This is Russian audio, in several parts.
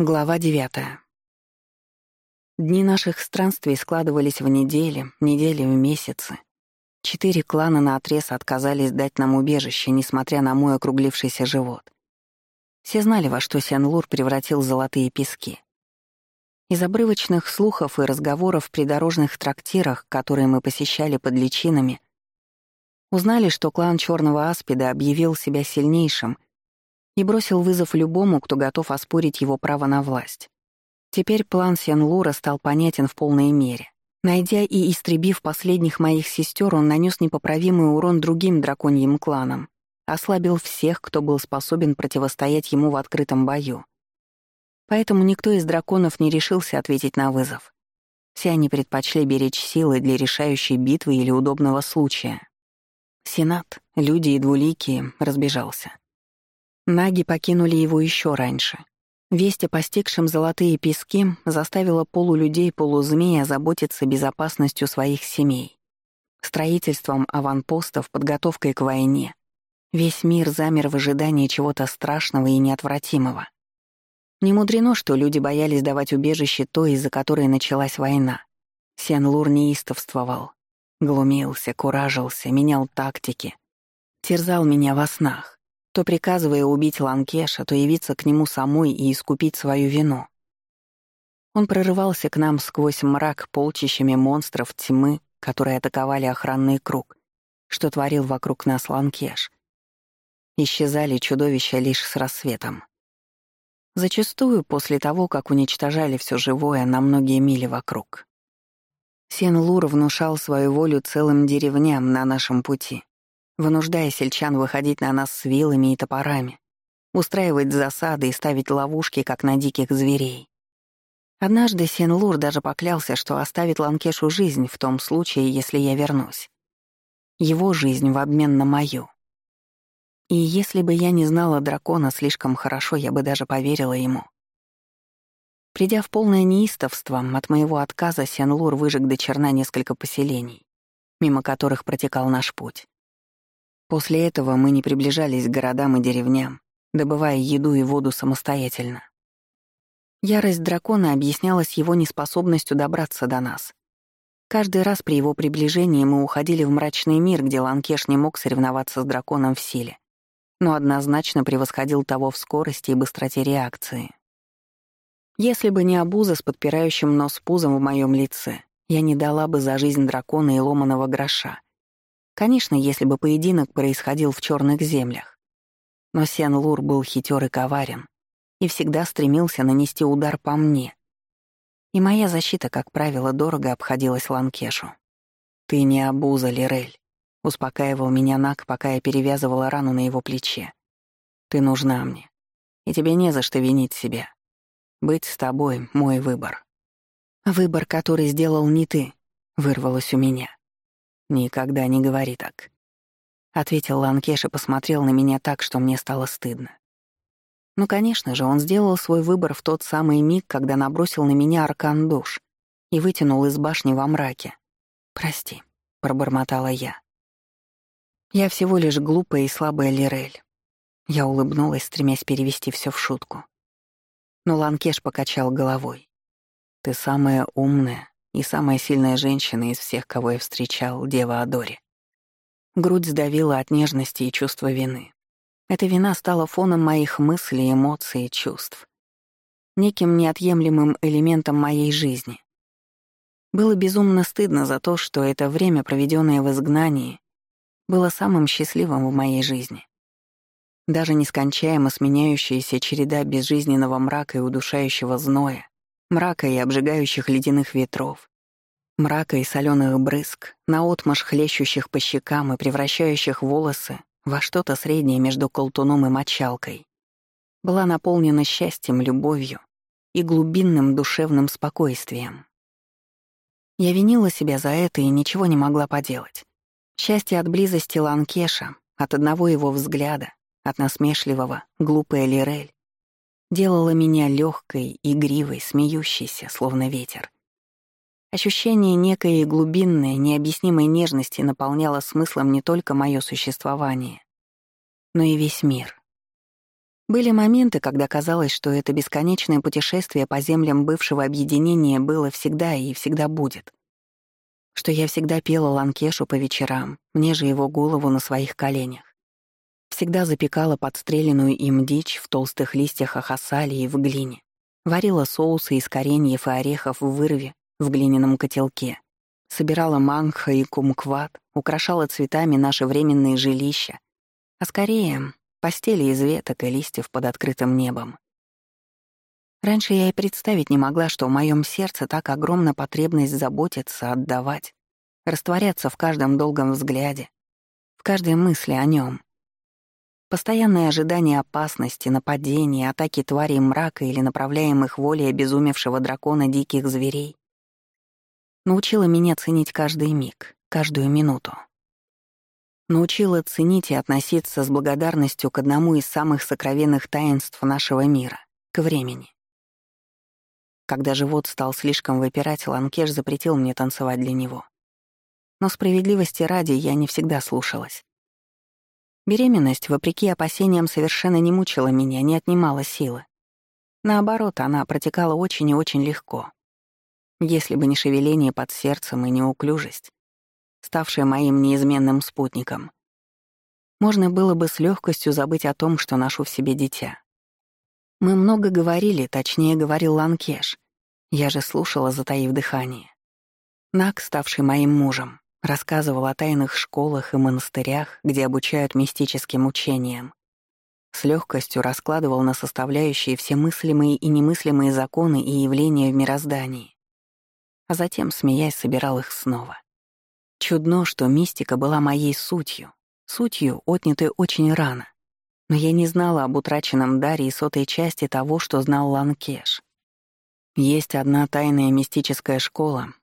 Глава девятая. Дни наших странствий складывались в недели, недели в месяцы. Четыре клана наотрез отказались дать нам убежище, несмотря на мой округлившийся живот. Все знали, во что Сен-Лур превратил золотые пески. Из обрывочных слухов и разговоров в придорожных трактирах, которые мы посещали под личинами, узнали, что клан Черного Аспида объявил себя сильнейшим и бросил вызов любому, кто готов оспорить его право на власть. Теперь план Сен-Лура стал понятен в полной мере. Найдя и истребив последних моих сестер, он нанес непоправимый урон другим драконьим кланам, ослабил всех, кто был способен противостоять ему в открытом бою. Поэтому никто из драконов не решился ответить на вызов. Все они предпочли беречь силы для решающей битвы или удобного случая. Сенат, люди и двуликие, разбежался. Наги покинули его еще раньше. Весть о постигшем золотые пески заставила полулюдей полузмея заботиться безопасностью своих семей. Строительством аванпостов, подготовкой к войне. Весь мир замер в ожидании чего-то страшного и неотвратимого. Не мудрено, что люди боялись давать убежище той, из-за которой началась война. Сен-Лур неистовствовал, глумился, куражился, менял тактики, терзал меня во снах то приказывая убить Ланкеша, то явиться к нему самой и искупить свою вину. Он прорывался к нам сквозь мрак полчищами монстров тьмы, которые атаковали охранный круг, что творил вокруг нас Ланкеш. Исчезали чудовища лишь с рассветом. Зачастую после того, как уничтожали все живое на многие мили вокруг. Сен-Лур внушал свою волю целым деревням на нашем пути, вынуждая сельчан выходить на нас с вилами и топорами, устраивать засады и ставить ловушки, как на диких зверей. Однажды Сен-Лур даже поклялся, что оставит Ланкешу жизнь в том случае, если я вернусь. Его жизнь в обмен на мою. И если бы я не знала дракона слишком хорошо, я бы даже поверила ему. Придя в полное неистовство, от моего отказа Сен-Лур выжег до черна несколько поселений, мимо которых протекал наш путь. После этого мы не приближались к городам и деревням, добывая еду и воду самостоятельно. Ярость дракона объяснялась его неспособностью добраться до нас. Каждый раз при его приближении мы уходили в мрачный мир, где Ланкеш не мог соревноваться с драконом в силе, но однозначно превосходил того в скорости и быстроте реакции. Если бы не обуза с подпирающим нос пузом в моем лице, я не дала бы за жизнь дракона и ломаного гроша. Конечно, если бы поединок происходил в черных землях. Но Сен-Лур был хитер и коварен и всегда стремился нанести удар по мне. И моя защита, как правило, дорого обходилась Ланкешу. «Ты не обуза, Лирель», — успокаивал меня Нак, пока я перевязывала рану на его плече. «Ты нужна мне, и тебе не за что винить себя. Быть с тобой — мой выбор». «Выбор, который сделал не ты», — вырвалось у меня. «Никогда не говори так», — ответил Ланкеш и посмотрел на меня так, что мне стало стыдно. Ну, конечно же, он сделал свой выбор в тот самый миг, когда набросил на меня аркан душ и вытянул из башни во мраке. «Прости», — пробормотала я. «Я всего лишь глупая и слабая Лирель». Я улыбнулась, стремясь перевести все в шутку. Но Ланкеш покачал головой. «Ты самая умная, и самая сильная женщина из всех, кого я встречал, Дева Адори. Грудь сдавила от нежности и чувства вины. Эта вина стала фоном моих мыслей, эмоций и чувств. Неким неотъемлемым элементом моей жизни. Было безумно стыдно за то, что это время, проведенное в изгнании, было самым счастливым в моей жизни. Даже нескончаемо сменяющаяся череда безжизненного мрака и удушающего зноя, мрака и обжигающих ледяных ветров, мрака и соленых брызг, наотмашь хлещущих по щекам и превращающих волосы во что-то среднее между колтуном и мочалкой, была наполнена счастьем, любовью и глубинным душевным спокойствием. Я винила себя за это и ничего не могла поделать. Счастье от близости Ланкеша, от одного его взгляда, от насмешливого, глупая Лирель, делала меня легкой, игривой, смеющейся, словно ветер. Ощущение некой глубинной, необъяснимой нежности наполняло смыслом не только мое существование, но и весь мир. Были моменты, когда казалось, что это бесконечное путешествие по землям бывшего объединения было всегда и всегда будет. Что я всегда пела ланкешу по вечерам, мне же его голову на своих коленях. Всегда запекала подстреленную им дичь в толстых листьях ахасали и в глине. Варила соусы из кореньев и орехов в вырве в глиняном котелке. Собирала мангха и кумкват, украшала цветами наши временные жилища. А скорее, постели из веток и листьев под открытым небом. Раньше я и представить не могла, что в моем сердце так огромна потребность заботиться, отдавать, растворяться в каждом долгом взгляде, в каждой мысли о нем. Постоянное ожидание опасности, нападения, атаки тварей мрака или направляемых волей обезумевшего дракона диких зверей научило меня ценить каждый миг, каждую минуту. Научила ценить и относиться с благодарностью к одному из самых сокровенных таинств нашего мира — к времени. Когда живот стал слишком выпирать, Ланкеш запретил мне танцевать для него. Но справедливости ради я не всегда слушалась. Беременность, вопреки опасениям, совершенно не мучила меня, не отнимала силы. Наоборот, она протекала очень и очень легко. Если бы не шевеление под сердцем и неуклюжесть, ставшая моим неизменным спутником, можно было бы с легкостью забыть о том, что ношу в себе дитя. Мы много говорили, точнее говорил Ланкеш. Я же слушала, затаив дыхание. Нак, ставший моим мужем, Рассказывал о тайных школах и монастырях, где обучают мистическим учениям. С легкостью раскладывал на составляющие все мыслимые и немыслимые законы и явления в мироздании. А затем, смеясь, собирал их снова. Чудно, что мистика была моей сутью, сутью, отнятой очень рано. Но я не знала об утраченном даре и сотой части того, что знал Ланкеш. Есть одна тайная мистическая школа,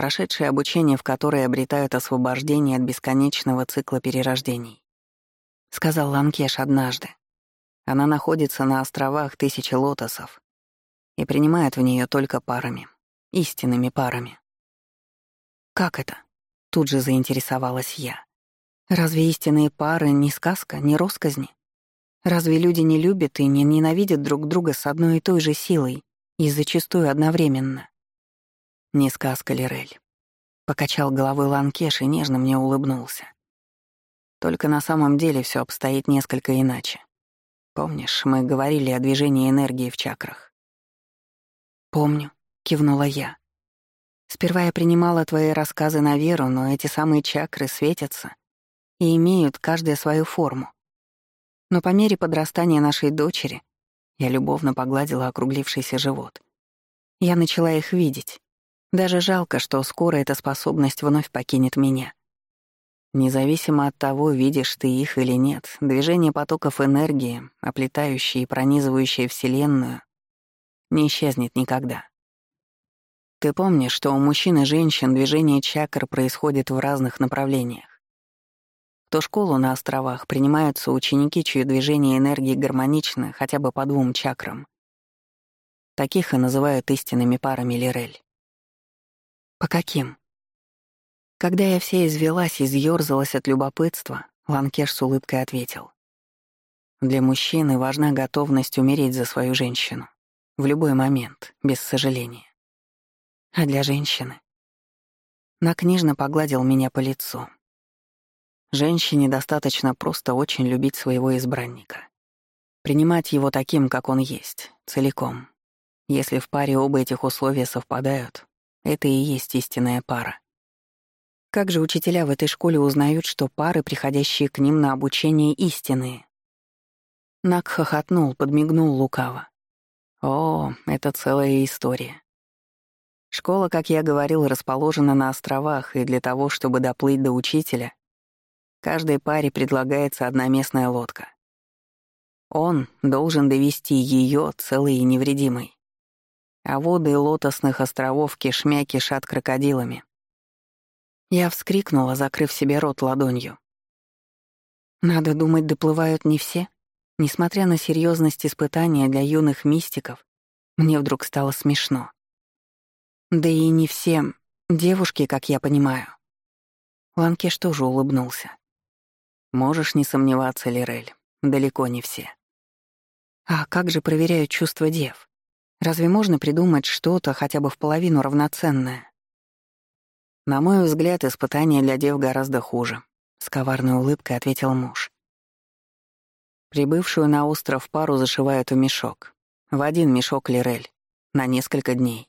прошедшие обучение в которой обретают освобождение от бесконечного цикла перерождений. Сказал Ланкеш однажды. Она находится на островах Тысячи Лотосов и принимает в нее только парами, истинными парами. «Как это?» — тут же заинтересовалась я. «Разве истинные пары не сказка, не росказни? Разве люди не любят и не ненавидят друг друга с одной и той же силой и зачастую одновременно?» Не сказка, Лирель. Покачал головой Ланкеш и нежно мне улыбнулся. Только на самом деле все обстоит несколько иначе. Помнишь, мы говорили о движении энергии в чакрах? «Помню», — кивнула я. «Сперва я принимала твои рассказы на веру, но эти самые чакры светятся и имеют каждая свою форму. Но по мере подрастания нашей дочери я любовно погладила округлившийся живот. Я начала их видеть, даже жалко, что скоро эта способность вновь покинет меня. Независимо от того, видишь ты их или нет, движение потоков энергии, оплетающие и пронизывающие Вселенную, не исчезнет никогда. Ты помнишь, что у мужчин и женщин движение чакр происходит в разных направлениях. Ту школу на островах принимаются ученики, чье движение энергии гармонично хотя бы по двум чакрам. Таких и называют истинными парами Лирель. «По каким?» Когда я вся извелась и изъёрзалась от любопытства, Ланкеш с улыбкой ответил. «Для мужчины важна готовность умереть за свою женщину. В любой момент, без сожаления. А для женщины?» Накнижно погладил меня по лицу. Женщине достаточно просто очень любить своего избранника. Принимать его таким, как он есть, целиком. Если в паре оба этих условия совпадают, это и есть истинная пара. Как же учителя в этой школе узнают, что пары, приходящие к ним на обучение, истинные? Нак хохотнул, подмигнул лукаво. О, это целая история. Школа, как я говорил, расположена на островах, и для того, чтобы доплыть до учителя, каждой паре предлагается одноместная лодка. Он должен довести ее целой и невредимой а воды лотосных островов кишмя кишат крокодилами. Я вскрикнула, закрыв себе рот ладонью. Надо думать, доплывают не все. Несмотря на серьезность испытания для юных мистиков, мне вдруг стало смешно. Да и не все девушки, как я понимаю. Ланкеш тоже улыбнулся. Можешь не сомневаться, Лирель, далеко не все. А как же проверяют чувства дев? Разве можно придумать что-то хотя бы в половину равноценное? На мой взгляд, испытание для дев гораздо хуже, с коварной улыбкой ответил муж. Прибывшую на остров пару зашивают в мешок. В один мешок Лирель. На несколько дней.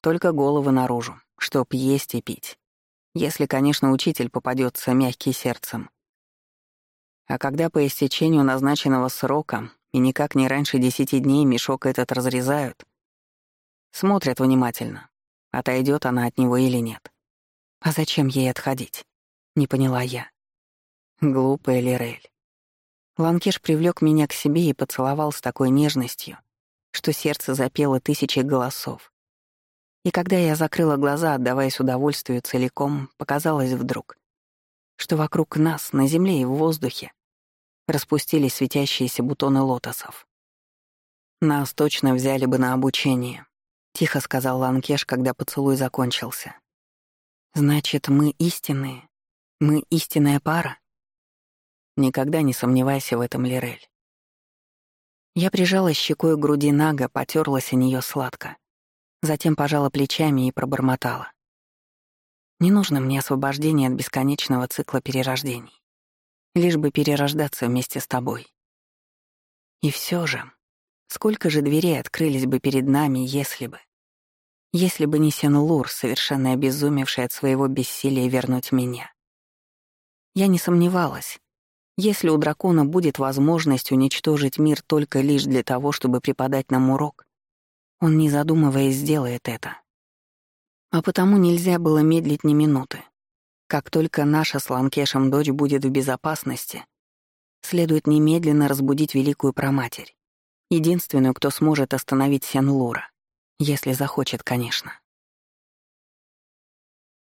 Только головы наружу, чтоб есть и пить. Если, конечно, учитель попадется мягкий сердцем. А когда по истечению назначенного срока и никак не раньше десяти дней мешок этот разрезают, смотрят внимательно, отойдет она от него или нет. А зачем ей отходить? Не поняла я. Глупая Лирель. Ланкеш привлек меня к себе и поцеловал с такой нежностью, что сердце запело тысячи голосов. И когда я закрыла глаза, отдаваясь удовольствию целиком, показалось вдруг, что вокруг нас, на земле и в воздухе, распустились светящиеся бутоны лотосов. «Нас точно взяли бы на обучение», — тихо сказал Ланкеш, когда поцелуй закончился. «Значит, мы истинные? Мы истинная пара?» Никогда не сомневайся в этом, Лирель. Я прижала щекой к груди Нага, потерлась о нее сладко. Затем пожала плечами и пробормотала. Не нужно мне освобождение от бесконечного цикла перерождений. Лишь бы перерождаться вместе с тобой. И все же, сколько же дверей открылись бы перед нами, если бы... Если бы не Сен-Лур, совершенно обезумевший от своего бессилия вернуть меня. Я не сомневалась. Если у дракона будет возможность уничтожить мир только лишь для того, чтобы преподать нам урок, он, не задумываясь, сделает это. А потому нельзя было медлить ни минуты. Как только наша с Ланкешем дочь будет в безопасности, следует немедленно разбудить Великую Проматерь, единственную, кто сможет остановить Сен-Лура, если захочет, конечно.